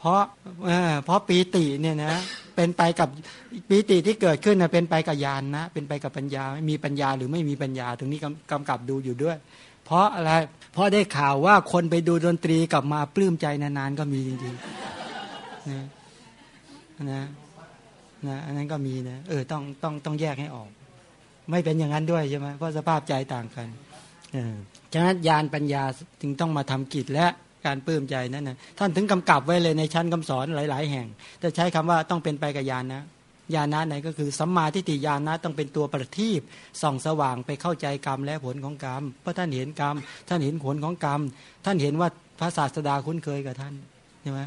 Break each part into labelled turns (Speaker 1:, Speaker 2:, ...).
Speaker 1: เพราะเพราะปีติเนี่ยนะเป็นไปกับปีติที่เกิดขึ้นนะเป็นไปกับญาณนะ เป็นไปกับปัญญามีปัญญาหรือไม่มีปัญญาถึงนี้กำกับดูอยู่ด้วย เพราะอะไรเพราะได้ข่าวว่าคนไปดูดนตรีกลับมาปลื้มใจนานๆก็มีจริงๆนะนะนะอันนั้นก็มีนะเออต้องต้องต้องแยกให้ออก ไม่เป็นอย่างนั้นด้วยใช่ไหมเพราะสภาพใจต่างกันเออฉะนั้นญาณปัญญาจึงต้องมาทำกิจและ การปลื้มใจนั่นนะท่านถึงกำกับไว้เลยในชั้นคำสอนหลาย ๆ แห่ง แต่ใช้คำว่าต้องเป็นไปกับญาณนะญาณนะไหนก็คือสัมมาทิฏฐิญาณนะต้องเป็นตัวประทีปส่องสว่างไปเข้าใจกรรมและผลของกรรมเพราะท่านเห็นกรรม ท่านเห็นผลของกรรม ท่านเห็นว่าพระศาสดาคุ้นเคยกับท่านใช่ไหม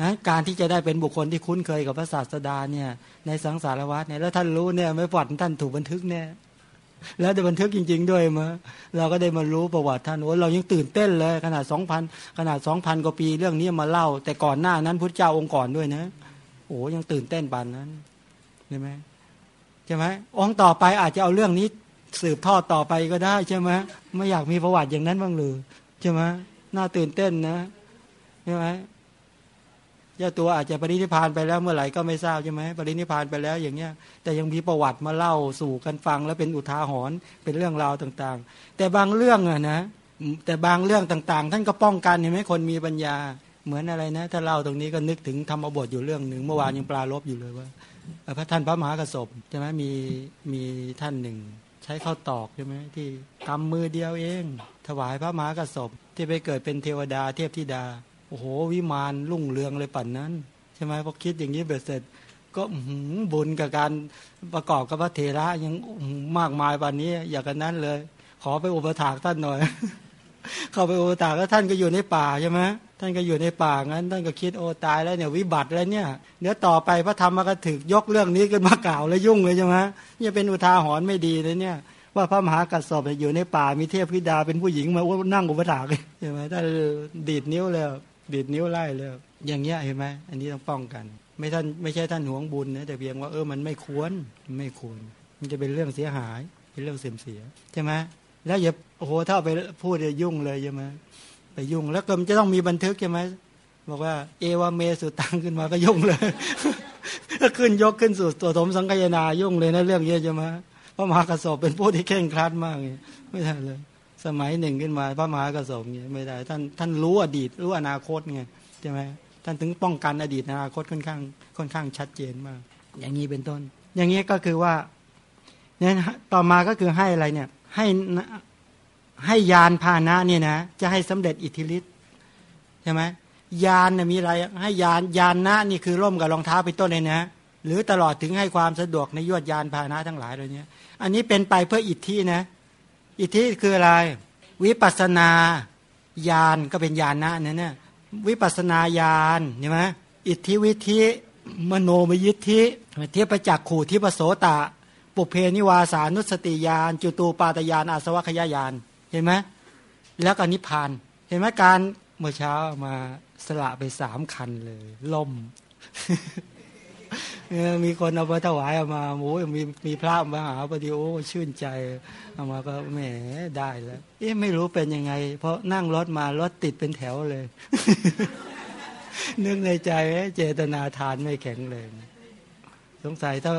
Speaker 1: นะการที่จะได้เป็นบุคคลที่คุ้นเคยกับพระศาสดาเนี่ยในสังสารวัฏเนี่ยแล้วท่านรู้เนี่ยไม่ปลอดท่านถูกบันทึกเนี่ย แล้วได้บันทึกจริง ๆ ด้วยมาเราก็ได้มารู้ประวัติท่านโอ้เรายังตื่นเต้นเลยขนาดสองพันขนาดสองพันกว่าปีเรื่องนี้มาเล่า แต่ก่อนหน้านั้นพุทธเจ้าองค์ก่อนด้วยนะโอ้ยังตื่นเต้นปานนั้นใช่ไหมใช่ไหมองค์ต่อไปอาจจะเอาเรื่องนี้สืบทอดต่อไปก็ได้ใช่ไหมไม่อยากมีประวัติอย่างนั้นบ้างหรือใช่ไหมน่าตื่นเต้นนะใช่ไหม เจ้าตัวอาจจะปรินิพานไปแล้วเมื่อไหร่ก็ไม่ทราบใช่ไหมปรินิพานไปแล้วอย่างเงี้ย แต่ยังมีประวัติมาเล่าสู่กันฟัง แล้วเป็นอุทาหรณ์เป็นเรื่องราวต่างๆ แต่บางเรื่องอะนะ แต่บางเรื่องต่างๆ ท่านก็ป้องกันเห็นไหมคนมีปัญญา เหมือนอะไรนะ ถ้าเล่าตรงนี้ก็นึกถึงธรรมบทอยู่เรื่องหนึ่งเมื่อวานยังปลารบอยู่เลยว่าพระท่านพระมหากระสบใช่ไหมมีมีท่านหนึ่ง ใช้ข้าวตอกใช่ไหมที่กำมือเดียวเอง ถวายพระมหากระสบที่ไปเกิดเป็นเทวดาเทพธิดา โอ้โหวิมานรุ่งเรืองเลยปั่นนั้น ใช่ไหมพอคิดอย่างนี้เบ็ดเสร็จ ก็บุญกับการประกอบกับพระเทระยังมากมายวันนี้ อย่างกันนั้นเลย ขอไปอุปถากท่านหน่อย เข้าไปอุปถากแล้วท่านก็อยู่ในป่าใช่ไหมท่านก็อยู่ในป่างั้นท่านก็คิดโอ้ตายแล้วเนี่ยวิบัติแล้วเนี่ยเดี๋ยวต่อไปพระธรรมก็ถึกยกเรื่องนี้ขึ้นมากล่าวแล้วยุ่งเลยใช่ไหมเนี่ยเป็นอุทาหรณ์ไม่ดีเลยเนี่ย ว่าพระมหากัสสปอยู่ในป่ามีเทพธิดาเป็นผู้หญิงมานั่งอุปถากใช่ไหมท่านดีดนิ้วแล้ว ดีดนิ้วไล่เลยอย่างเงี้ยเห็นไหมอันนี้ต้องป้องกัน ไม่ท่านไม่ใช่ท่านหวงบุญนะแต่เพียงว่าเออมันไม่ควรไม่ควร มันจะเป็นเรื่องเสียหาย เป็นเรื่องเสื่อมเสียใช่ไหมแล้วอย่าโอ้โหถ้าไปพูดจะยุ่งเลยใช่ไหมไปยุ่งแล้วก็มันจะต้องมีบันทึกใช่ไหมบอกว่า เอวาเมสุตังขึ้นมาก็ยุ่งเลยก็ขึ้นยกขึ้นสู่ตัวสมสังกยนายุ่งเลยนะเรื่องเยอะใช่ไหมพระมหากระสอบเป็นผู้ที่เข่งครัดมากเลยไม่ใช่เลย สมัยหนึ่งขึ้นมาพระมหากระสมเนี่ยไม่ได้ท่านท่านรู้อดีตรู้อนาคตไงใช่ไหมท่านถึงป้องกันอดีตอนาคตค่อนข้างค่อนข้างชัดเจนมาก อย่างนี้เป็นต้น อย่างนี้ก็คือว่าเนี่ยต่อมาก็คือให้อะไรเนี่ยให้ให้ยานพานะเนี่ยนะจะให้สำเร็จอิทธิฤทธิ์ใช่ไหมยานเนี่ยมีอะไรให้ยานยานนะนี่คือร่มกับรองเท้าเป็นต้นเลยนะหรือตลอดถึงให้ความสะดวกในยวดยานพานะทั้งหลายเลยเนี้ยอันนี้เป็นไปเพื่ออิทธินะ อิทธิคืออะไร วิปัสนาญาณก็เป็นญาณนะนั่นเนี่ยวิปัสนาญาณใช่ไหมอิทธิวิธิมโนมยิทธิเทียประจักขู่ที่ปโสตะ ปุเพนิวาสานุสติญาณจุตูปาตญาณอาสวัคยายานเห็นไหมแล้วก็นิพพาน เห็นไหมการเมื่อเช้ามาสละไปสามคันเลย ล่ม มีคนเอาไปถวายเอามาโอ้ยมีมีพระมาหาพอดีโอ้ชื่นใจเอามาก็แหมได้แล้วเอ๊ะไม่รู้เป็นยังไง เพราะนั่งรถมารถติดเป็นแถวเลย นึกในใจเจตนาทานไม่แข็งเลย สงสัยถ้า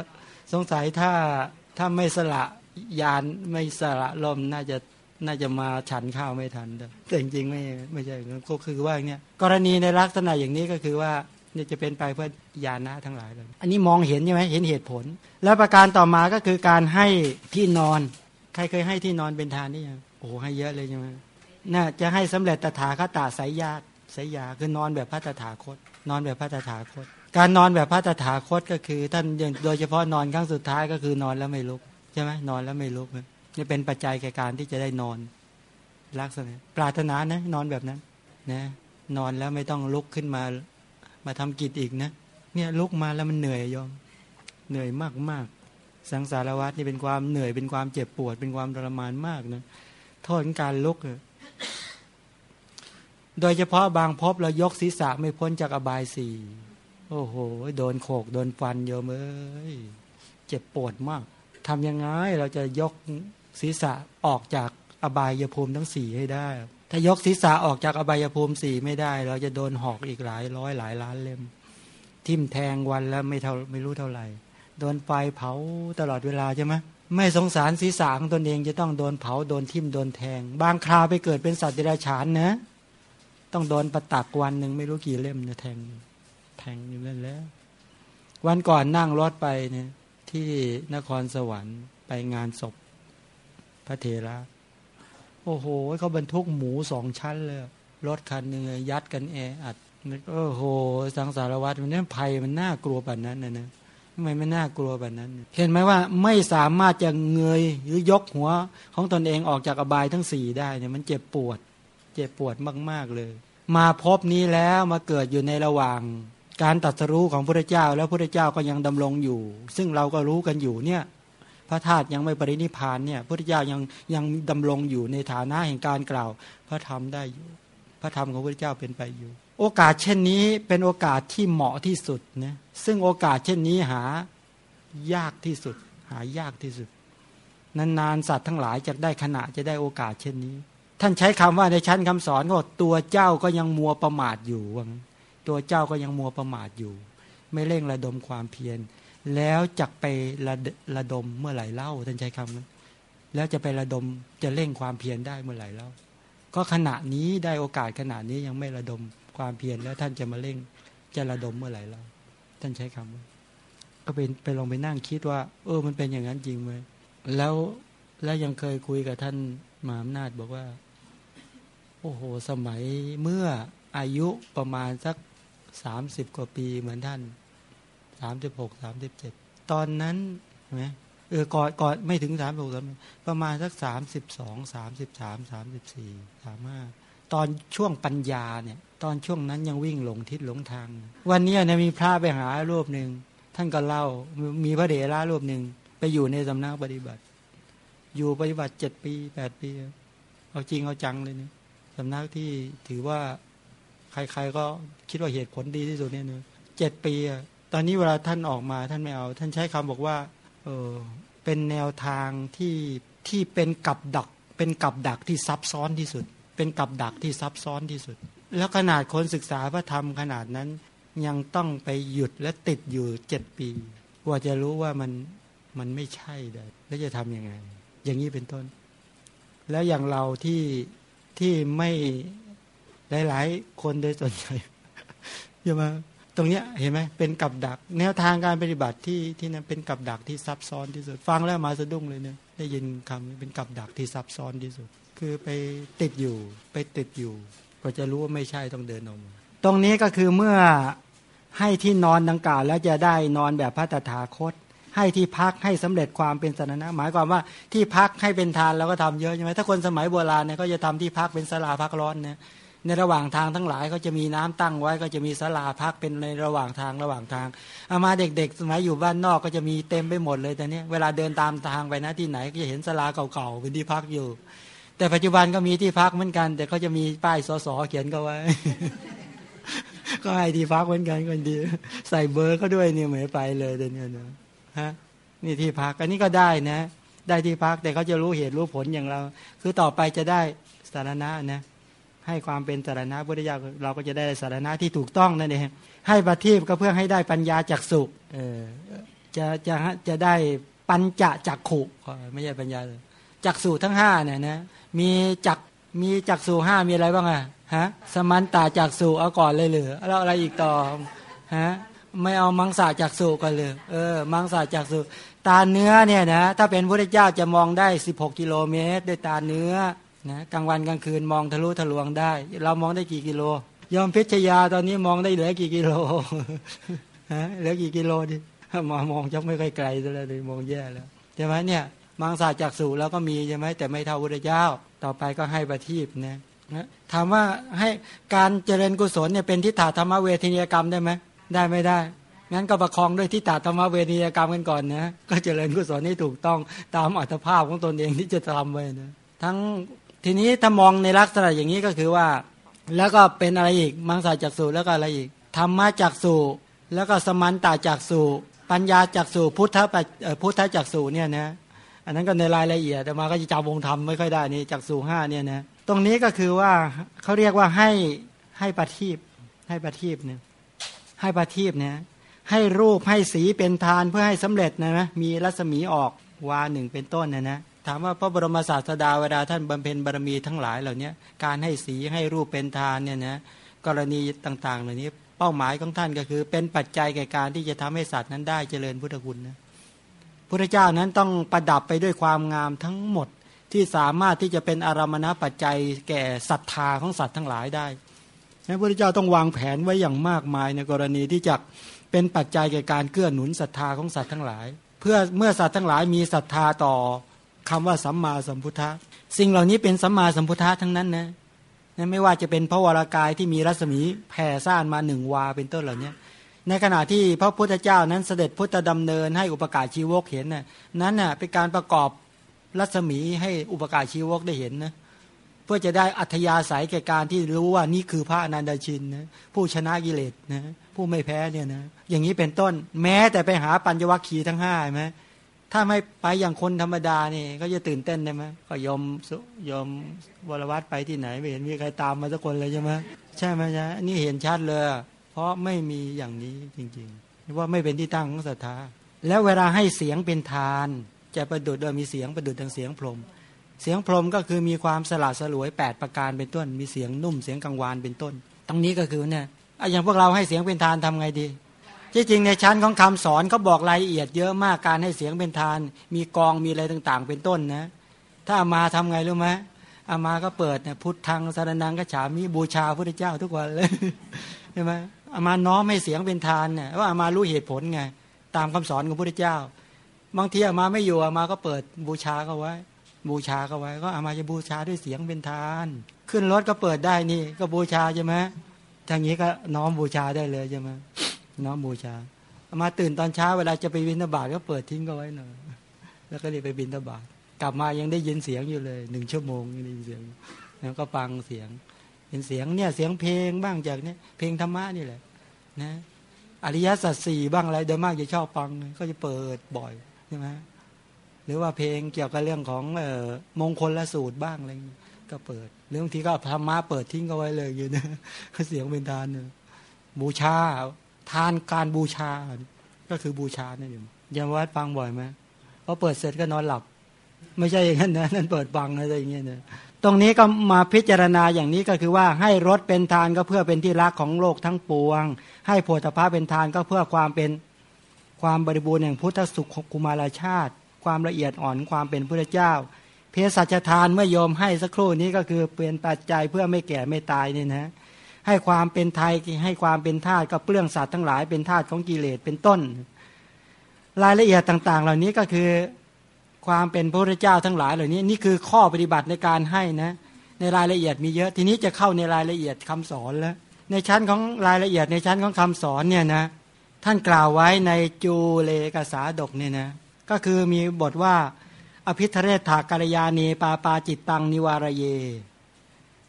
Speaker 1: สงสัยถ้าถ้าไม่สละยานไม่สละลมน่าจะน่าจะมาฉันข้าวไม่ทันแต่จริงๆไม่ไม่ใช่ก็คือว่าเนี่ยกรณีในลักษณะอย่างนี้ก็คือว่า นี่จะเป็นไปเพื่อญาณะทั้งหลายเลย อันนี้มองเห็นใช่ไหมเห็นเหตุผล แล้วประการต่อมาก็คือการให้ที่นอน ใครเคยให้ที่นอนเป็นทานนี่ยังโอ้ให้เยอะเลยใช่ไหมน่าจะให้สำเร็จตถาคตาสายญาติสายยาคือนอนแบบพระตถาคต นอนแบบพระตถาคต การนอนแบบพระตถาคตก็คือ ท่านโดยเฉพาะนอนครั้งสุดท้ายก็คือนอนแล้วไม่ลุกใช่ไหมนอนแล้วไม่ลุกนี่เป็นปัจจัยแก่การที่จะได้นอนลักษณะปรารถนานะนอนแบบนั้นนะนอนแล้วไม่ต้องลุกขึ้นมา มาทำกิจอีกนะ เนี่ยลุกมาแล้วมันเหนื่อยยอม เหนื่อยมากมากสังสารวัฏนี่เป็นความเหนื่อยเป็นความเจ็บปวด เป็นความทรมานมากนะโทษการลุกโดยเฉพาะบางพบเรายกศีรษะไม่พ้นจากอบายสี่โอ้โห โดนโขก โดนฟันเยอะเอ้ยเจ็บปวดมากทำยังไงเราจะยกศีรษะออกจากอบายยภูมิทั้งสี่ให้ได้ ถ้ายกศีรษะออกจากอบายภูมิสี่ไม่ได้ เราจะโดนหอกอีกหลายร้อยหลายล้านเล่ม ทิ่มแทงวันแล้วไม่เท่าไม่รู้เท่าไหร่ โดนไฟเผาตลอดเวลาใช่ไหมไม่สงสารศีรษะของตนเองจะต้องโดนเผาโดนทิ่มโดนแทง บางคราวไปเกิดเป็นสัตว์เดรัจฉานนะ ต้องโดนประตักวันหนึ่งไม่รู้กี่เล่มเนี่ยแทงแทงอยู่นั่นแล้ว วันก่อนนั่งรถไปเนี่ยที่นครสวรรค์ไปงานศพพระเถระ โอ้โหเขาบรรทุกหมูสองชั้นเลยรถคันหนึ่งยัดกันแออัดโอ้โหสังสารวัตรมันนี่ภัยมันน่ากลัวแบบนั้นนะนะทำไมไม่น่ากลัวแบบนั้น เห็นไหมว่าไม่สามารถจะเงยหรือยกหัวของตนเองออกจากอบายทั้งสี่ได้เนี่ยมันเจ็บปวด เจ็บปวดมาก ๆเลย มาพบนี้แล้วมาเกิดอยู่ในระหว่าง การตัดสรู้ของพระเจ้า แล้วพระเจ้าก็ยังดำรงอยู่ ซึ่งเราก็รู้กันอยู่เนี่ย พระธาตุยังไม่ปรินิพานเนี่ยพระเจ้ายังยังดำรงอยู่ในฐานะแห่งการกล่าว พระธรรมได้อยู่ พระธรรมของพระเจ้าเป็นไปอยู่ โอกาสเช่นนี้เป็นโอกาสที่เหมาะที่สุดนะซึ่งโอกาสเช่นนี้หายากที่สุด หายากที่สุด นานๆสัตว์ทั้งหลายจะได้ขณะจะได้โอกาสเช่นนี้ ท่านใช้คำว่าในชั้นคำสอนก็ตัวเจ้าก็ยังมัวประมาทอยู่วังตัวเจ้าก็ยังมัวประมาทอยู่ ไม่เร่งระดมความเพียร แล้วจะไประระดมเมื่อไหร่เล่าท่านใช้คำนั้นแล้วจะไประดมจะเร่งความเพียรได้เมื่อไหร่เล่าก็ขณะนี้ได้โอกาสขณะนี้ยังไม่ระดมความเพียรแล้วท่านจะมาเร่งจะระดมเมื่อไหร่เล่าท่านใช้คำก็เป็นไปลองไปนั่งคิดว่า เออมันเป็นอย่างนั้นจริงไหมแล้วแล้วยังเคยคุยกับท่านมหาอำนาจบอกว่า โอ้โห สมัยเมื่ออายุประมาณสักสามสิบกว่าปีเหมือนท่าน สามสิบหกสามสิบเจ็ดตอนนั้นไหมเออก่อนก่อนไม่ถึงสามหกสามประมาณสักสามสิบสองสามสิบสามสามสิบสี่สามห้าตอนช่วงปัญญาเนี่ย ตอนช่วงนั้นยังวิ่งหลงทิศหลงทาง วันนี้เนี่ยมีพระไปหารูปหนึ่งท่านก็เล่ามีพระเดชรารูปหนึ่งไปอยู่ในสำนักปฏิบัติ อยู่ปฏิบัติเจ็ดปีแปดปี เอาจริงเอาจังเลยเนี่ยสำนักที่ถือว่าใครๆก็คิดว่าเหตุผลดีที่สุดเนี่ยเจ็ดปี ตอนนี้เวลาท่านออกมาท่านไม่เอา ท่านใช้คำบอกว่าเออเป็นแนวทางที่ที่เป็นกับดัก เป็นกับดักที่ซับซ้อนที่สุด เป็นกับดักที่ซับซ้อนที่สุด แล้วขนาดคนศึกษาพระธรรมขนาดนั้น ยังต้องไปหยุดและติดอยู่เจ็ดปีกว่าจะรู้ว่ามันมันไม่ใช่เลยแล้วจะทำยังไง อย่างนี้เป็นต้น แล้วอย่างเราที่ที่ไม่หลาย ๆ คนโดยส่วนใหญ่จะมา ตรงเนี้ยเห็นไหมเป็นกับดัก แนวทางการปฏิบัติที่ที่นั้นเป็นกับดักที่ซับซ้อนที่สุด ฟังแล้วมาสะดุ้งเลยเนี่ยได้ยินคำเป็นกับดักที่ซับซ้อนที่สุด คือไปติดอยู่ไปติดอยู่ ก็จะรู้ว่าไม่ใช่ต้องเดินออกมาตรงนี้ก็คือเมื่อให้ที่นอนดังกล่าวแล้วจะได้นอนแบบพระตถาคต ให้ที่พักให้สำเร็จความเป็นสนะหมายความว่าที่พักให้เป็นทานเราก็ทำเยอะใช่ไหมถ้าคนสมัยโบราณเนี่ยก็จะทำที่พักเป็นสลาพักร้อนเนี่ย ในระหว่างทางทั้งหลายก็จะมีน้ำตั้งไว้ ก็จะมีศาลาพักเป็นในระหว่างทางระหว่างทางเอามาเด็กๆสมัยอยู่บ้านนอกก็จะมีเต็มไปหมดเลยแต่เนี้ยเวลาเดินตามทางไปนะที่ไหนก็จะเห็นศาลาเก่าๆเป็นที่พักอยู่ แต่ปัจจุบันก็มีที่พักเหมือนกัน แต่เขาจะมีป้ายสสเขียนก็ไว้ ก็ให้ที่พักเหมือนกันคนดี ใส่เบอร์เขาด้วยเนี่ยเหมือนไปเลยเดี๋ยวนี้นะฮะนี่ที่พักอันนี้ก็ได้นะ ได้ที่พักแต่เขาจะรู้เหตุรู้ผลอย่างเรา คือต่อไปจะได้สารณะนะ ให้ความเป็นสารณะพุทธเจ้าเราก็จะได้สารณะที่ถูกต้องนั่นเองให้ปฏิบก็เพื่อให้ได้ปัญญาจักสุเออจะจะจะได้ปัญจจักขุไม่ใช่ปัญญาจักสุทั้งห้าเนี่ยนะมีจักมีจักสุห้ามีอะไรบ้างอะฮะสมันตาจักสุเอาก่อนเลยเหรือแล้วอะไรอีกต่อฮะไม่เอามังสาจักสุกันเลยเออมังสาจักสุตาเนื้อเนี่ยนะถ้าเป็นพระเจ้าจะมองได้ 16 กิโลเมตร ด้วยตาเนื้อ นะกลางวันกลางคืนมองทะลุทะลวงได้ เรามองได้กี่กิโล ยอมเพชรยาตอนนี้มองได้เหลือกี่กิโลฮะเหลือกี่กิโลดิมามองจะไม่ค่อยไกลแล้วเลยมองแย่แล้วใช่ไหมเนี่ยมังสาจากสู่แล้วก็มีใช่ไหมแต่ไม่เท่าพระเจ้า ต่อไปก็ให้ประทีปนะถามว่าให้การเจริญกุศลเนี่ยเป็นทิฏฐธรรมเวทนียกรรมได้ไหมได้ไม่ได้งั้นก็ประคองด้วยทิฏฐธรรมเวทนียกรรมกันก่อนนะก็เจริญกุศลนี่ถูกต้องตามอัตภาพของตนเองที่จะทำไว้นะทั้ง ทีนี้ถ้ามองในลักษณะอย่างนี้ก็คือว่า แล้วก็เป็นอะไรอีกมังสาจักสูแล้วก็อะไรอีกธรรมะจักสูแล้วก็สมันตาจักสูปัญญาจักสูพุทธพุทธจักสูเนี่ยนะอันนั้นก็ในรายละเอียดแต่มาก็จะจำวงธรรมไม่ค่อยได้นี่จักสูห้าเนี่ยนะตรงนี้ก็คือว่าเขาเรียกว่าให้ให้ปฏิบให้ปฏิบเนี่ยให้ปฏิบเนี่ยให้รูปให้สีเป็นทานเพื่อให้สำเร็จนะนะมีรัศมีออกวาหนึ่งเป็นต้นนะนะ ถามว่าพระบรมศาสดาเวลาท่านบำเพ็ญบารมีทั้งหลายเหล่านี้การให้สีให้รูปเป็นทานเนี่ยนะกรณีต่างๆ เหล่านี้ เป้าหมายของท่านก็คือ เป็นปัจจัยแก่การที่จะทำให้สัตว์นั้นได้เจริญพุทธคุณนะพระเจ้านั้นต้องประดับไปด้วยความงามทั้งหมดที่สามารถที่จะเป็นอารมณปัจจัยแก่ศรัทธาของสัตว์ทั้งหลายได้พระพุทธเจ้าต้องวางแผนไว้อย่างมากมายในกรณีที่จะเป็นปัจจัยแก่การเกื้อหนุนศรัทธาของสัตว์ทั้งหลาย เพื่อเมื่อสัตว์ทั้งหลายมีศรัทธาต่อ คำว่าสัมมาสัมพุทธะสิ่งเหล่านี้เป็นสัมมาสัมพุทธะทั้งนั้นนะไม่ว่าจะเป็นพระวรากายที่มีรัศมีแผ่ซ่านมาหนึ่งวาเป็นต้นเหล่านี้ในขณะที่พระพุทธเจ้านั้นเสด็จพุทธดำเนินให้อุปการชีวกเห็นน่ะนั้นน่ะเป็นการประกอบรัศมีให้อุปการชีวกได้เห็นนะเพื่อจะได้อัธยาศัยแก่การที่รู้ว่านี่คือพระอนันดชินนะผู้ชนะกิเลสนะผู้ไม่แพ้เนี่ยนะอย่างนี้เป็นต้นแม้แต่ไปหาปัญญวัคคีย์ทั้งห้าไหม ถ้าไม่ไปอย่างคนธรรมดานี่ ก็จะตื่นเต้นได้ไหมก็ยอมยอมวรวัตไปที่ไหนไม่เห็นมีใครตามมาสักคนเลยใช่ไหมใช่ไหมใช่นี่เห็นชัดเลย เพราะไม่มีอย่างนี้จริงๆว่าไม่เป็นที่ตั้งของศรัทธาแล้วเวลาให้เสียงเป็นทาน จะประดุดโดยมีเสียงประดุดทางเสียงพรม เสียงพรมก็คือมีความสละสลวย 8 ประการเป็นต้น มีเสียงนุ่มเสียงกังวานเป็นต้น ตรงนี้ก็คือเนี่ยอย่างพวกเราให้เสียงเป็นทานทำไงดี ที่จริงในชั้นของคำสอนเขาบอกรายละเอียดเยอะมากการให้เสียงเป็นทาน มีกองมีอะไรต่างๆ เป็นต้นนะ ถ้าอามาทำไงรู้ไหมอามาก็เปิดเนี่ยพุทธังสารนังกฉามีบูชาพระเจ้าทุกวันเลยใช่ไหมอามาน้อมให้เสียงเป็นทานเนี่ยว่าอามารู้เหตุผลไง ตามคำสอนของพระเจ้า บางทีอามาไม่อยู่อามาก็เปิดบูชาเขาไว้ บูชาเขาไว้ ก็อามาจะบูชาด้วยเสียงเป็นทาน ขึ้นรถก็เปิดได้นี่ก็บูชาใช่ไหมทางนี้ก็น้อมบูชาได้เลยใช่ไหม น้อมบูชา มาตื่นตอนเช้าเวลาจะไปบินตบาทก็เปิดทิ้งก็ไว้หน่อยแล้วก็เรียไปบินตบาทกลับมายังได้ยินเสียงอยู่เลยหนึ่งชั่วโมงยังได้ยินเสียงแล้วก็ฟังเสียงเป็นเสียงเนี่ยเสียงเพลงบ้างจากเนี่ยเพลงธรรมะนี่แหละ นะ อริยสัจสี่บ้างอะไรโดยมากจะชอบฟังก็จะเปิดบ่อยใช่ไหมหรือว่าเพลงเกี่ยวกับเรื่องของเอ่อมงคลละสูตรบ้างอะไรก็เปิดหรือบางทีก็ธรรมะเปิดทิ้งก็ไว้เลยอยู่นะเสียงเป็นทานเนี่ยบูชา ทานการบูชา ก็คือบูชานั่นเองยามวัดฟังบ่อยไหมพอเปิดเสร็จก็นอนหลับ ไม่ใช่อย่างนั้นนะนั่นเปิดฟังอะไรอย่างเงี้ยนะตรงนี้ก็มาพิจารณาอย่างนี้ก็คือว่าให้รถเป็นทานก็เพื่อเป็นที่รักของโลกทั้งปวง ให้โพธิภาเป็นทานก็เพื่อความเป็นความบริบูรณ์แห่งพุทธสุขกุมารชาติ ความละเอียดอ่อนความเป็นพระเจ้า เพศสัจทานเมื่อโยมให้สักครู่นี้ก็คือเป็นปัจจัยเพื่อไม่แก่ไม่ตายนี่นะ ให้ความเป็นไทยให้ความเป็นธาตุก็เปลื้องสัตว์ทั้งหลายเป็นธาตุของกิเลสเป็นต้น รายละเอียดต่าง ๆ เหล่านี้ก็คือความเป็นพระพุทธเจ้าทั้งหลายเหล่านี้นี่คือข้อปฏิบัติในการให้นะในรายละเอียดมีเยอะทีนี้จะเข้าในรายละเอียดคำสอนแล้ว ในชั้นของรายละเอียดในชั้นของคำสอนเนี่ยนะท่านกล่าวไว้ในจูเลกษาดกเนี่ยนะก็คือมีบทว่า อภิธเรศถากรยานีปาปาจิตตังนิวารเย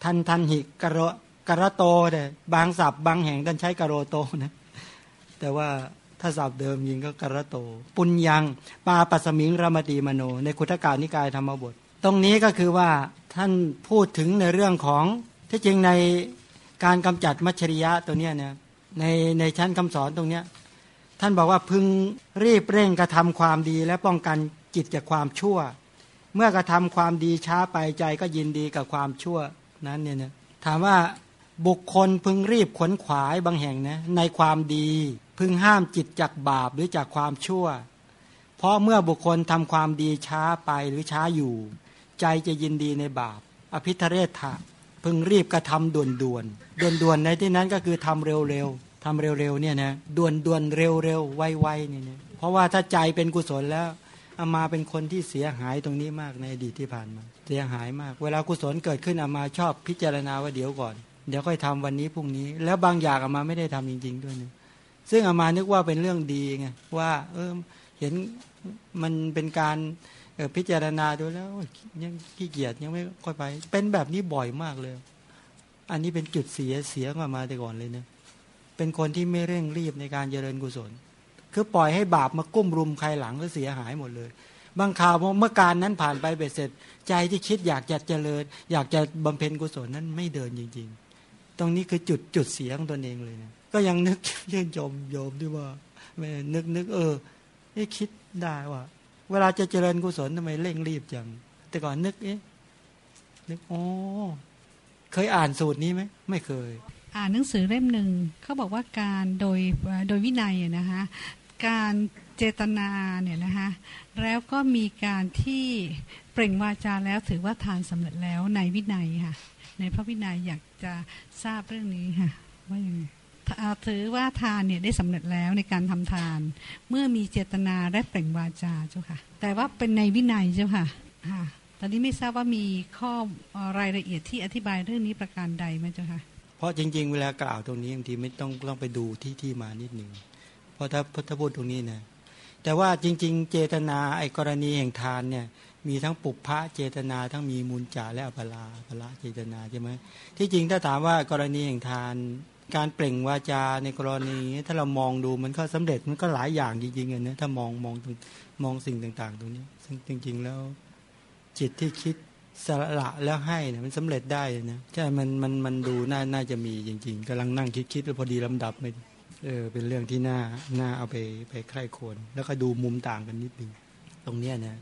Speaker 1: ทันทันหิกระ กระโตแต่บางศัพท์บางแห่งท่านใช้กระโรโตนะแต่ว่าถ้าศัพท์เดิมยิงก็กระโต ปุญญังปาปัสมิงรมตีมโน ในคุถการนิกายธรรมบท ตรงนี้ก็คือว่าท่านพูดถึงในเรื่องของที่จริงในการกำจัดมัชริยะตัวเนี้ยเนี่ยในในชั้นคำสอนตรงเนี้ยท่านบอกว่าพึงรีบเร่งกระทำความดีและป้องกันจิตจากความชั่ว เมื่อกระทำความดีช้าไปใจก็ยินดีกับความชั่วนั้นเนี่ยถามว่า บุคคลพึงรีบขวนขวายบางแห่งนะในความดี พึงห้ามจิตจากบาปหรือจากความชั่ว เพราะเมื่อบุคคลทำความดีช้าไปหรือช้าอยู่ ใจจะยินดีในบาป อภิธเรศะพึงรีบกระทำด่วนด่วนด่วนด่วนในที่นั้นก็คือทำเร็วเร็วทำเร็วเร็วเนี่ยนะด่วนด่วนเร็วเร็วไวไวเนี่ยเพราะว่าถ้าใจเป็นกุศลแล้วอามาเป็นคนที่เสียหายตรงนี้มากในอดีตที่ผ่านมา เสียหายมาก เวลากุศลเกิดขึ้นอามาชอบพิจารณาว่าเดี๋ยวก่อน เดี๋ยวค่อยทำวันนี้พรุ่งนี้ แล้วบางอย่างอามาไม่ได้ทำจริง ๆ ด้วยนะซึ่งอามานึกว่าเป็นเรื่องดีไงว่า เออเห็นมันเป็นการพิจารณาดูแล้วยังขี้เกียจยังไม่ค่อยไป เป็นแบบนี้บ่อยมากเลย อันนี้เป็นจุดเสียเสียมามาแต่ก่อนเลยเนะเป็นคนที่ไม่เร่งรีบในการเจริญกุศล คือปล่อยให้บาปมากุ้มรุมใครหลังก็เสียหายหมดเลย บางข่าวเมื่อการนั้นผ่านไปเบ็ดเสร็จ ใจที่คิดอยากจะเจริญ อยากจะบำเพ็ญกุศลนั้นไม่เดินจริง ๆ ตรงนี้คือจุดจุดเสียของตนเองเลยนะก็ยังนึกยื่นชมโยมด้วยว่าแม่นึกนึกเออนี่คิดได้ว่า เวลาจะเจริญกุศลทำไมเร่งรีบจัง แต่ก่อนนึกเอ๊ะนึกโอ้เคยอ่านสูตรนี้ไหมไม่เคย
Speaker 2: อ่านหนังสือเล่มหนึ่งเขาบอกว่าการโดยโดยวินัยนะคะการ เจตนาเนี่ยนะคะแล้วก็มีการที่เปล่งวาจาแล้วถือว่าทานสำเร็จแล้วในวินัยค่ะ ในพระวินัยอยากจะทราบเรื่องนี้ค่ะว่าอย่างไรถือว่าทานเนี่ยได้สำเร็จแล้วในการทำทาน เมื่อมีเจตนาและเปล่งวาจาเจ้าค่ะ แต่ว่าเป็นในวินัยเจ้าค่ะค่ะตอนนี้ไม่ทราบว่ามีข้อรายละเอียดที่อธิบายเรื่องนี้ประการใดไหมเจ้าค่ะ
Speaker 1: เพราะจริง ๆ เวลากล่าวตรงนี้บางทีไม่ต้องต้องไปดูที่ที่มานิดหนึ่งเพราะถ้าถ้าพูดตรงนี้นะ แต่ว่าจริง ๆ เจตนาไอ้กรณีแห่งทานเนี่ยมีทั้งปุพพะเจตนาทั้งมีมูลจ่าและอภลาภละเจตนาใช่ไหมที่จริงถ้าถามว่ากรณีแห่งทาน การเปล่งวาจาในกรณีถ้าเรามองดูมันก็สำเร็จมันก็หลายอย่างจริงๆนะถ้ามองมองมองสิ่งต่าง ๆ ตรงนี้ ซึ่งจริง ๆ แล้วจิตที่คิดสละแล้วให้เนี่ยมันสำเร็จได้นะใช่มันมันมันดูน่าน่าจะมีจริง ๆกำลังนั่งคิดคิดแล้วพอดีลำดับไม่ เออเป็นเรื่องที่น่าน่าเอาไปไปใคร่ควรแล้วก็ดูมุมต่างกันนิดนึงตรงเนี้ยนะ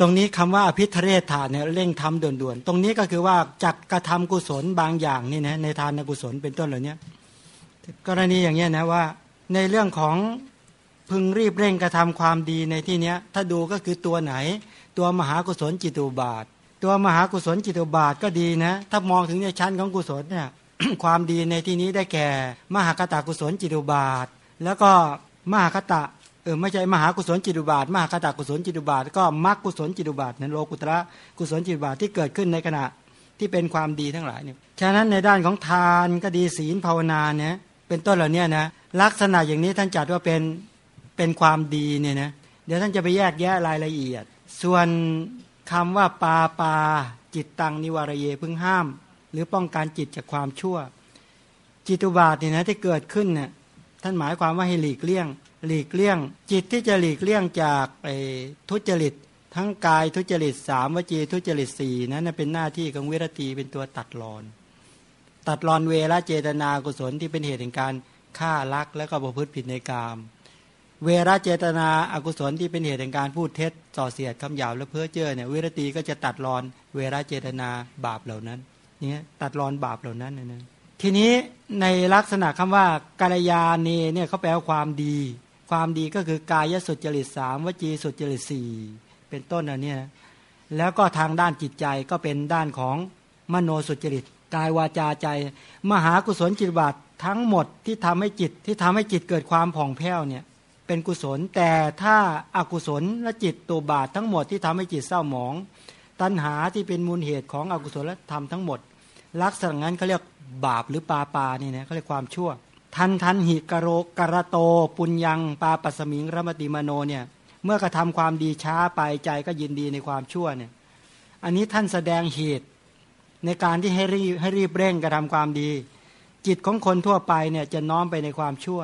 Speaker 1: ตรงนี้คำว่าอภิเทเฐานเนี่ยเร่งทำด่วนๆตรงนี้ก็คือว่าจักกระทำกุศลบางอย่างนี่นะในทานกุศลเป็นต้นเหล่านี้กรณีอย่างเงี้ยนะว่า ในเรื่องของพึงรีบเร่งกระทำความดีในที่เนี้ย ถ้าดูก็คือตัวไหน ตัวมหากุศลจิตุบาท ตัวมหากุศลจิตุบาทก็ดีนะ ถ้ามองถึงในชั้นของกุศลเนี่ย ความดีในที่นี้ได้แก่ มหากตากุศลจิตุบาท แล้วก็มหากตะเออไม่ใช่มหากุศลจิตุบาท มหากตากุศลจิตุบาท ก็มรรคกุศลจิตุบาทนั้นโลกุตระกุศลจิตุบาทที่เกิดขึ้นในขณะที่เป็นความดีทั้งหลายเนี่ยฉะนั้นในด้านของทานก็ดีศีลภาวนาเนี่ยเป็นต้นเหล่านี้นะลักษณะอย่างนี้ท่านจัดว่าเป็นเป็นความดีเนี่ยนะเดี๋ยวท่านจะไปแยกแยะรายละเอียด ส่วนคำว่าปาปาจิตตังนิวารเยพึ่งห้าม หรือป้องกันจิตจากความชั่ว จิตุบาทเนี่ยนะที่เกิดขึ้นเนี่ยท่านหมายความว่าให้หลีกเลี่ยง หลีกเลี่ยง จิตที่จะหลีกเลี่ยงจากไอ้ทุจริต ทั้งกายทุจริตสามวจีทุจริตสี่นั้นเป็นหน้าที่ของวิรตีเป็นตัวตัดรอน ตัดรอนเวรเจตนากุศลที่เป็นเหตุแห่งการฆ่าลักและก็ประพฤติผิดในกามเวรเจตนาอากุศลที่เป็นเหตุแห่งการพูดเท็จส่อเสียดคำหยาบและเพ้อเจ้อเนี่ยวิรตีก็จะตัดรอน เวรเจตนาบาปเหล่านั้น เนี่ยตัดรอนบาปเหล่านั้นนะทีนี้ในลักษณะคำว่ากาลยาเนเนี่ยเขาแปลว่าความดี ความดีก็คือกายสุจริตสามวจีสุจริตสี่เป็นต้นอันนี้แล้วก็ทางด้านจิตใจก็เป็นด้านของมโนสุจริตกายวาจาใจ มหากุศลจิตบาททั้งหมดที่ทำให้จิตที่ทำให้จิตเกิดความผ่องแผ้วเนี่ยเป็นกุศล แต่ถ้าอากุศลและจิตตัวบาททั้งหมดที่ทำให้จิตเศร้าหมอง ตัณหาที่เป็นมูลเหตุของอกุศลธรรมทั้งหมด ลักษณะนั้นเขาเรียกบาปหรือปาปานี่นะเขาเรียกความชั่ว ทันทันหิกโรกระโต ปุญญัง ปาปัสมิงรมติมโนเนี่ยเมื่อกระทำความดีช้าไปใจก็ยินดีในความชั่วเนี่ยอันนี้ท่านแสดงเหตุในการที่ให้รีบให้รีบเร่งกระทำความดี จิตของคนทั่วไปเนี่ยจะน้อมไปในความชั่ว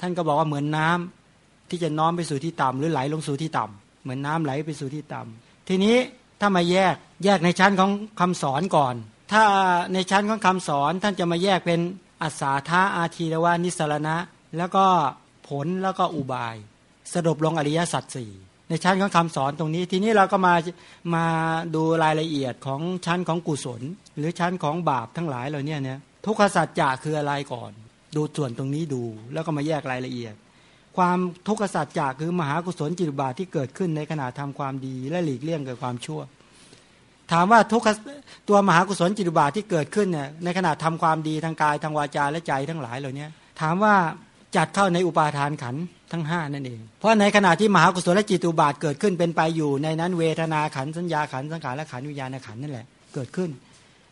Speaker 1: ท่านก็บอกว่าเหมือนน้ำที่จะน้อมไปสู่ที่ต่ำหรือไหลลงสู่ที่ต่ำเหมือนน้ำไหลไปสู่ที่ต่ำทีนี้ถ้ามาแยกแยกในชั้นของคำสอนก่อน ถ้าในชั้นของคำสอนท่านจะมาแยกเป็นอัศาธาอาทีรวานิสรณะ แล้วก็ผลแล้วก็อุบาย สรุปลงอริยสัจสี่ในชั้นของคำสอนตรงนี้ ทีนี้เราก็มามาดูรายละเอียดของชั้นของกุศล หรือชั้นของบาปทั้งหลายเหล่านี้เนี่ยทุกขสัจจะคืออะไรก่อน ดูส่วนตรงนี้ดู แล้วก็มาแยกรายละเอียด ความทุกขสัจจะคือมหากุศลจิตบาทที่เกิดขึ้นในขณะทำความดีและหลีกเลี่ยงเกิดความชั่ว ถามว่าทุกตัวมหากุศลจิตุบาทที่เกิดขึ้นเนี่ยในขณะทำความดีทางกายทางวาจาและใจทั้งหลายเหล่านี้ถามว่าจัดเข้าในอุปาทานขันทั้งห้านั่นเอง เพราะในขณะที่มหากุศลและจิตุบาทเกิดขึ้นเป็นไปอยู่ ในนั้นเวทนาขันสัญญาขันสังขารและขันวิญญาณขันนั่นแหละเกิดขึ้น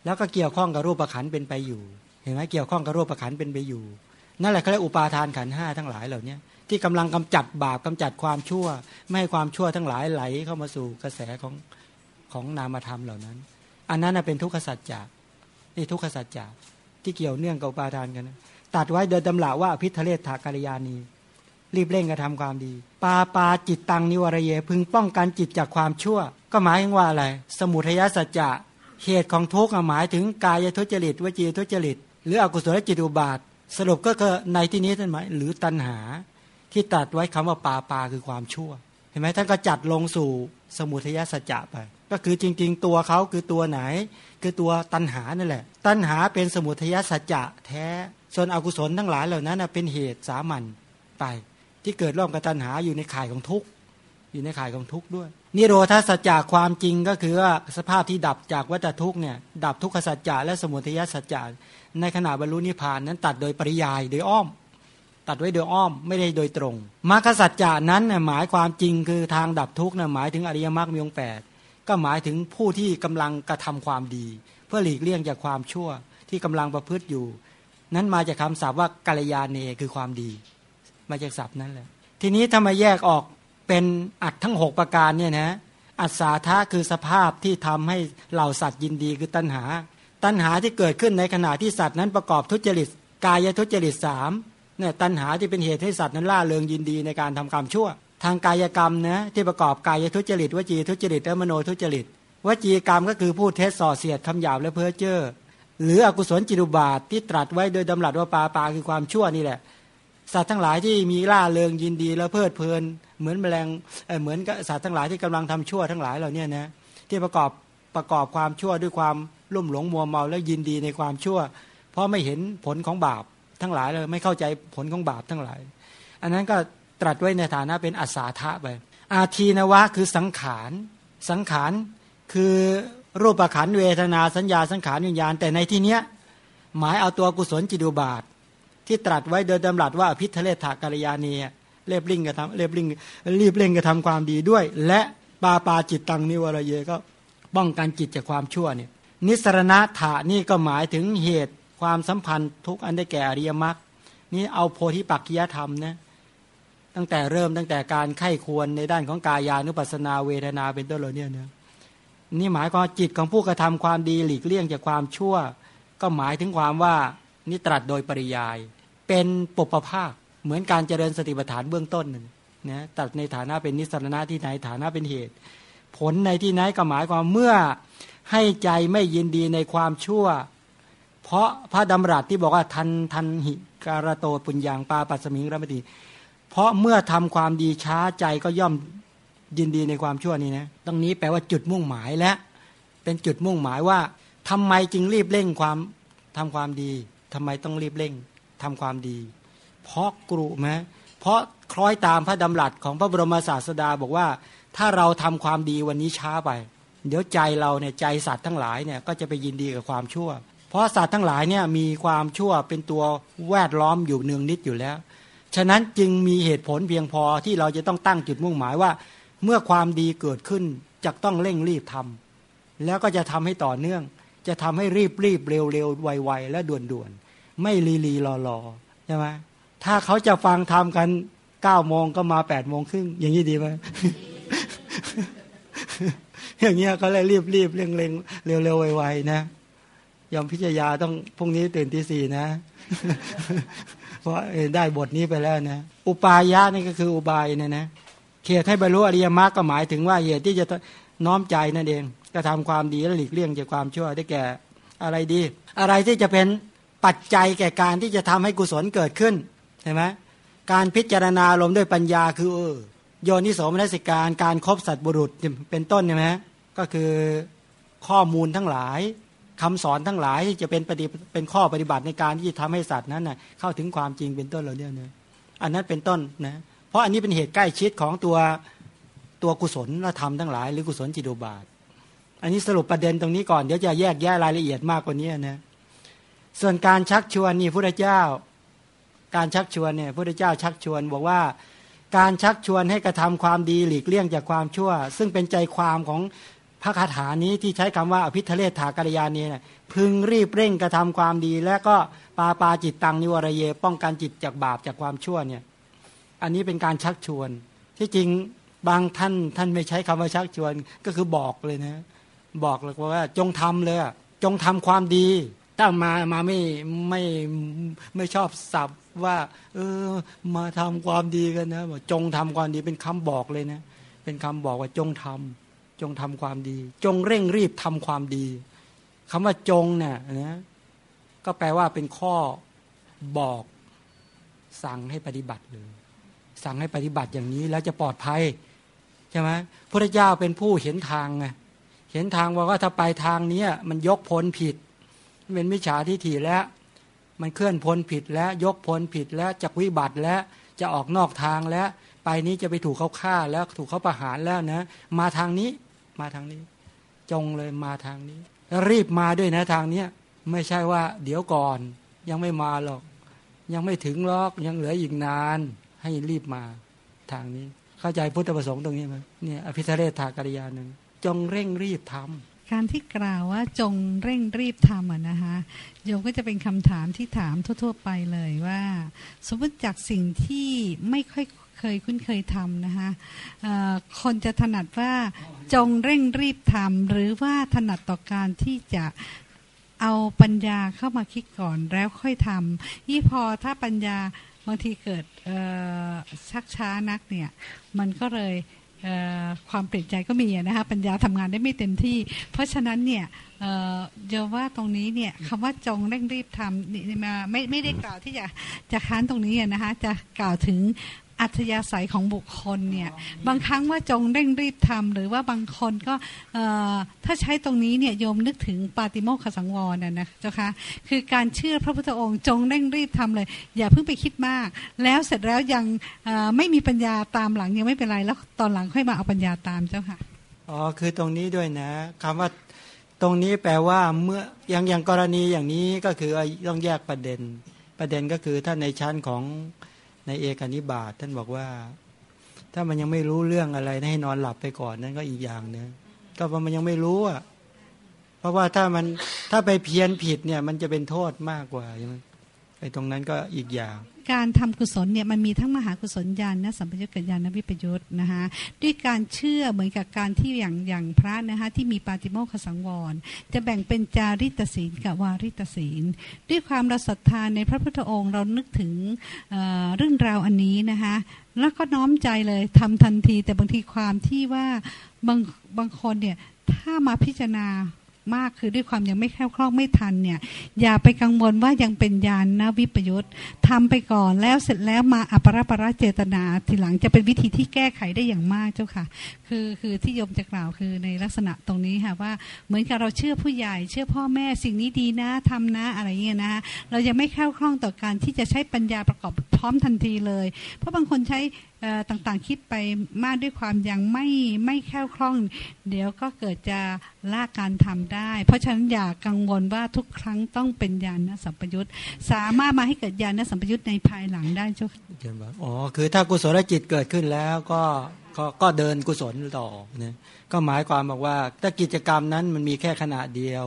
Speaker 1: แล้วก็เกี่ยวข้องกับรูปขันเป็นไปอยู่ เห็นไหมเกี่ยวข้องกับรูปขันเป็นไปอยู่ นั่นแหละเขาเรียกอุปาทานขันห้าทั้งหลายเหล่านี้ที่กำลังกำจัดบาปกำจัดความชั่ว ไม่ให้ความชั่วทั้งหลายไหลเข้ามาสู่กระแสของ ของนามธรรมเหล่านั้น อันนั้นเป็นทุกขสัจจะนี่ทุกขสัจจะที่เกี่ยวเนื่องกับปาทานกันตัดไว้โดยดำละว่าพิทเลศถากาลยานี รีบเร่งกระทำความดี ปาปาจิตตังนิวรเย พึงป้องกันจิตจากความชั่ว ก็หมายถึงว่าอะไร สมุทยสัจจะเหตุของทุกข์หมายถึงกายทุจริตวจีทุจริต หรืออกุศลจิตอุบาท สรุปก็คือในที่นี้ท่านหมายหรือตัณหา ที่ตัดไว้คำว่าปาปาคือความชั่ว เห็นไหมท่านก็จัดลงสู่สมุทยสัจจะไปก็คือจริง ๆ ตัวเขาคือตัวไหน คือตัวตัณหานั่นแหละ ตัณหาเป็นสมุทัยสัจจะแท้ ส่วนอกุศลทั้งหลายเหล่านั้นเป็นเหตุสามัญไป ที่เกิดร่วมกับตัณหาอยู่ในข่ายของทุกข์อยู่ในข่ายของทุกข์ด้วย นิโรธาสัจจะความจริงก็คือว่าสภาพที่ดับจากวัฏทุกข์เนี่ยดับทุกขสัจจะและสมุทัยสัจจะในขณะบรรลุนิพพานนั้นตัดโดยปริยายโดยอ้อม ตัดไว้โดยอ้อมไม่ได้โดยตรงมรรคสัจจะนั้นหมายความจริงคือทางดับทุกข์หมายถึงอริยมรรคมีองค์แปด ก็หมายถึงผู้ที่กำลังกระทำความดี เพื่อหลีกเลี่ยงจากความชั่วที่กำลังประพฤติอยู่ นั้นมาจากคำศัพท์ว่ากัลยาเนคือความดี มาจากศัพท์นั้นแหละทีนี้ถ้ามาแยกออกเป็นอัดทั้ง 6 ประการเนี่ยนะอัศาธาคือสภาพที่ทำให้เหล่าสัตว์ยินดีคือตัณหา ตัณหาที่เกิดขึ้นในขณะที่สัตว์นั้นประกอบทุจริตกายทุจริตสามเนี่ยตัณหาที่เป็นเหตุให้สัตว์นั้นล่าเริงยินดีในการทำกรรมชั่ว ทางกายกรรมนะที่ประกอบกายทุจริตวจีทุจริตและมโนทุจริตวจีกรรมก็คือพูดเท็จส่อเสียดคำหยาบและเพ้อเจ้อหรืออกุศลจิตุบาทที่ตรัสไว้โดยดำรัสว่าปาปาคือความชั่วนี่แหละ สัตว์ทั้งหลายที่มีล่าเริงยินดีแล้วเพลิดเพลิน เหมือนแมลงเหมือนกับสัตว์ทั้งหลายที่กำลังทำชั่วทั้งหลายเหล่านี้นะที่ประกอบประกอบความชั่วด้วยความลุ่มหลงมัวเมาแล้วยินดีในความชั่ว เพราะไม่เห็นผลของบาปทั้งหลายเลยไม่เข้าใจผลของบาปทั้งหลาย อันนั้นก็ ตรัสไว้ในฐานะเป็นอาสาทะไป อาทีนวะคือสังขาร สังขารคือรูปขันเวทนาสัญญาสังขารวิญญาณ แต่ในที่เนี้ยหมายเอาตัวกุศลจิตุบาท ที่ตรัสไว้โดยดำรัสว่าพิทเลถากรยานีเรียบลิงกระทำเรียบลิงรีบเร่งกระทำความดีด้วย และปาปาจิตตังนิวรเยก็ป้องกันจิตจากความชั่วเนี่ยนิสรณะถานี่ก็หมายถึงเหตุความสัมพันธ์ทุกอันได้แก่อริยมรรคนี่เอาโพธิปักกิยธรรมนะ ตั้งแต่เริ่มตั้งแต่การไข้ควรในด้านของกายานุปัสนาเวทนาเป็นต้นเหล่านี้เนี่ยนี่หมายความจิตของผู้กระทำความดีหลีกเลี่ยงจากความชั่ว ก็หมายถึงความว่านี่ตรัสโดยปริยาย เป็นปปภาคเหมือนการเจริญสติปัฏฐานเบื้องต้นนะตัดในฐานะเป็นนิสรณะที่ไหนฐานะเป็นเหตุ ผลในที่ไหนก็หมายความเมื่อให้ใจไม่ยินดีในความชั่ว เพราะพระดำรัสที่บอกว่าทันทันหิการโตปุญญางปาปัสมิงรมติ เพราะเมื่อทำความดีช้าใจก็ย่อมยินดีในความชั่วนี้นะตรงนี้แปลว่าจุดมุ่งหมายและ เป็นจุดมุ่งหมายว่าทำไมจึงรีบเร่งความทำความดีทำไมต้องรีบเร่งทำความดี เพราะกรุไหมเพราะคล้อยตามพระดำรัสของพระบรมศาสดาบอกว่า ถ้าเราทำความดีวันนี้ช้าไป เดี๋ยวใจเราเนี่ยใจสัตว์ทั้งหลายเนี่ยก็จะไปยินดีกับความชั่ว เพราะสัตว์ทั้งหลายเนี่ยมีความชั่วเป็นตัวแวดล้อมอยู่เนืองนิดอยู่แล้ว ฉะนั้นจึงมีเหตุผลเพียงพอที่เราจะต้องตั้งจุดมุ่งหมายว่า เมื่อความดีเกิดขึ้นจะต้องเร่งรีบทำแล้วก็จะทำให้ต่อเนื่อง จะทำให้รีบรีบเร็วเร็วไวไวและด่วนด่วนไม่ลีลีรอรอใช่ไหมถ้าเขาจะฟังทำกันเก้าโมงก็มาแปดโมงครึ่งอย่างนี้ดีไหมอย่างเงี้ยเขาเลยรีบรีบเร่งเร่งเร็วเร็วไวๆนะยอมพิจยาต้องพรุ่งนี้ตื่นที่สี่นะ เพราะได้บทนี้ไปแล้วนะอุปายะนี่ก็คืออุบายเนี่ยนะเขตให้บรรลุอริยมรรคก็หมายถึงว่าเหตุที่จะน้อมใจนั่นเองกระทาความดีและหลีกเลี่ยงจากความชั่วได้แก่อะไรดี อะไรที่จะเป็นปัจจัยแก่การที่จะทำให้กุศลเกิดขึ้นใช่ไหมการพิจารณาลมด้วยปัญญาคือเออโยนิโสมนสิการการครบสัตบุรุษเป็นต้นใช่ไหมก็คือข้อมูลทั้งหลาย คำสอนทั้งหลายที่จะเป็นปฏิเป็นข้อปฏิบัติในการที่จะทำให้สัตว์นั้นนะเข้าถึงความจริงเป็นต้นเราเนี่ยนะอันนั้นเป็นต้นนะเพราะอันนี้เป็นเหตุใกล้ชิดของตัวตัวกุศลธรรมทั้งหลายหรือกุศลจิตุบาท อันนี้สรุปประเด็นตรงนี้ก่อนเดี๋ยวจะแยกแยะรายละเอียดมากกว่านี้นะส่วนการชักชวนนี่พระเจ้า การชักชวนเนี่ยพระเจ้าชักชวนบอกว่าการชักชวนให้กระทำความดีหลีกเลี่ยงจากความชั่ว ซึ่งเป็นใจความของ พระคาถานี้ที่ใช้คำว่าอภิเทเลถากรยานีเนี่ยพึงรีบเร่งกระทำความดี และก็ปาปาจิตตังนิวรเย ป้องกันจิตจากบาปจากความชั่วเนี่ยอันนี้เป็นการชักชวน ที่จริงบางท่านท่านไม่ใช้คำว่าชักชวนก็คือบอกเลยนะ บอกเลยว่าจงทำเลยจงทำความดีถ้ามามาไม่ไม่ไม่ชอบสับว่า เออ มาทำความดีกันนะบอกจงทำความดีเป็นคำบอกเลยนะ เป็นคำบอกว่าจงทำ จงทำความดี จงเร่งรีบทำความดีคำว่าจงเนี่ยนะก็แปลว่าเป็นข้อบอก สั่งให้ปฏิบัติเลยสั่งให้ปฏิบัติอย่างนี้แล้วจะปลอดภัยใช่ไหมพระเจ้าเป็นผู้เห็นทางไงเห็นทางว่าถ้าไปทางนี้มันยกพ้นผิดเป็นมิจฉาทิฏฐิแล้ว มันเคลื่อนพ้นผิดแล้วยกพ้นผิดแล้วจะวิบัติแล้วจะออกนอกทางแล้ว ไปนี้จะไปถูกเขาฆ่าแล้วถูกเขาประหารแล้วนะ มาทางนี้ มาทางนี้ จงเลยมาทางนี้ รีบมาด้วยนะทางเนี้ยไม่ใช่ว่า เดี๋ยวก่อน ยังไม่มาหรอก ยังไม่ถึงหรอกยังเหลืออีกนาน ให้รีบมาทางนี้ เข้าใจพุทธประสงค์ตรงนี้ไหมเนี่ยอภิเษเรธากริยาหนึ่งจงเร่งรีบทำ
Speaker 2: การที่กล่าวว่าจงเร่งรีบทำะนะคะโยมก็จะเป็นคำถามที่ถามทั่ว ๆ ไปเลยว่า สมมติจากสิ่งที่ไม่ค่อย เคยคุ้นเคยทำนะคะคนจะถนัดว่าจงเร่งรีบทำหรือว่าถนัดต่อการที่จะเอาปัญญาเข้ามาคิดก่อนแล้วค่อยทำยี่พอถ้าปัญญาบางทีเกิดชักช้านักเนี่ย มันก็เลยความเปลี่ยนใจก็มีนะคะปัญญาทำงานได้ไม่เต็มที่ เพราะฉะนั้นเนี่ยเดี๋ยวว่าตรงนี้เนี่ยคำว่าจงเร่งรีบทำนี่มาไม่ไม่ได้กล่าวที่จะจะค้านตรงนี้นะคะจะกล่าวถึง อัธยาศัยของบุคคลเนี่ยบางครั้งว่าจงเร่งรีบทำหรือว่าบางคนก็ถ้าใช้ตรงนี้เนี่ยโยมนึกถึงปาติโมขสังวรนะนะเจ้าคะคือการเชื่อพระพุทธองค์จงเร่งรีบทำเลย อย่าเพิ่งไปคิดมาก แล้วเสร็จแล้วยังไม่มีปัญญาตามหลังยังไม่เป็นไรแล้วตอนหลังค่อยมาเอาปัญญาตามเจ้าค่ะ
Speaker 1: อ๋อคือตรงนี้ด้วยนะคำว่าตรงนี้แปลว่าเมื่ออย่างอย่างกรณีอย่างนี้ก็คือต้องแยกประเด็น ประเด็นก็คือถ้าในชั้นของ ในเอกนิบาตท่านบอกว่า ถ้ามันยังไม่รู้เรื่องอะไรให้นอนหลับไปก่อนนั่นก็อีกอย่างนึงก็เพราะมันยังไม่รู้อะ เพราะว่าถ้ามันถ้าไปเพี้ยนผิดเนี่ย มันจะเป็นโทษมากกว่าใช่ไหมไอ้ตรงนั้นก็อีกอย่าง
Speaker 2: การทำกุศลเนี่ยมันมีทั้งมหากุศลญาณนะสัมปยุตกับญาณวิปยุตนะคะด้วยการเชื่อเหมือนกับการที่อย่างอย่างพระนะคะที่มีปาติโมขสังวร จะแบ่งเป็นจาริตศีลกับวาริตศีล ด้วยความเราศรัทธาในพระพุทธองค์เรานึกถึงเเรื่องราวอันนี้นะคะแล้วก็น้อมใจเลยทำทันที แต่บางทีความที่ว่าบางบางคนเนี่ยถ้ามาพิจารณา มากคือด้วยความยังไม่แคล่วคล่องไม่ทันเนี่ย อย่าไปกังวลว่ายังเป็นยานนะวิปยุทธ์ทำไปก่อนแล้วเสร็จแล้วมาอัปรปรเจตนาทีหลังจะเป็นวิธีที่แก้ไขได้อย่างมากเจ้าค่ะ คือคือที่โยมจะกล่าวคือในลักษณะตรงนี้ค่ะว่าเหมือนกับเราเชื่อผู้ใหญ่ เชื่อพ่อแม่สิ่งนี้ดีนะทำนะอะไรเงี้ยนะเรายังไม่แคล่วคล่องต่อการที่จะใช้ปัญญาประกอบพร้อมทันทีเลย เพราะบางคนใช้ ต่างๆคิดไปมากด้วยความยังไม่ไม่แค่คล่อง เดี๋ยวก็เกิดจะลากการทำได้ เพราะฉะนั้นอย่ากกังวลว่าทุกครั้งต้องเป็นญาณสัมปยุตสามารถมาให้เกิดญาณสัมปยุตในภายหลังได้เจ้า
Speaker 1: ค่ะอ๋อคือถ้ากุศลจิตเกิดขึ้นแล้วก็ก็ก็เดินกุศลต่อเนี่ยก็หมายความบอกว่าถ้ากิจกรรมนั้นมันมีแค่ขณะเดียว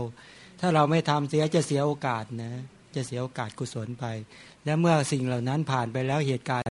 Speaker 1: ถ้าเราไม่ทำเสียจะเสียโอกาสนะจะเสียโอกาสกุศลไป และเมื่อสิ่งเหล่านั้นผ่านไปแล้วเหตุการณ์